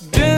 Do